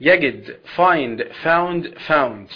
يجد find found found.